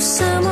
什么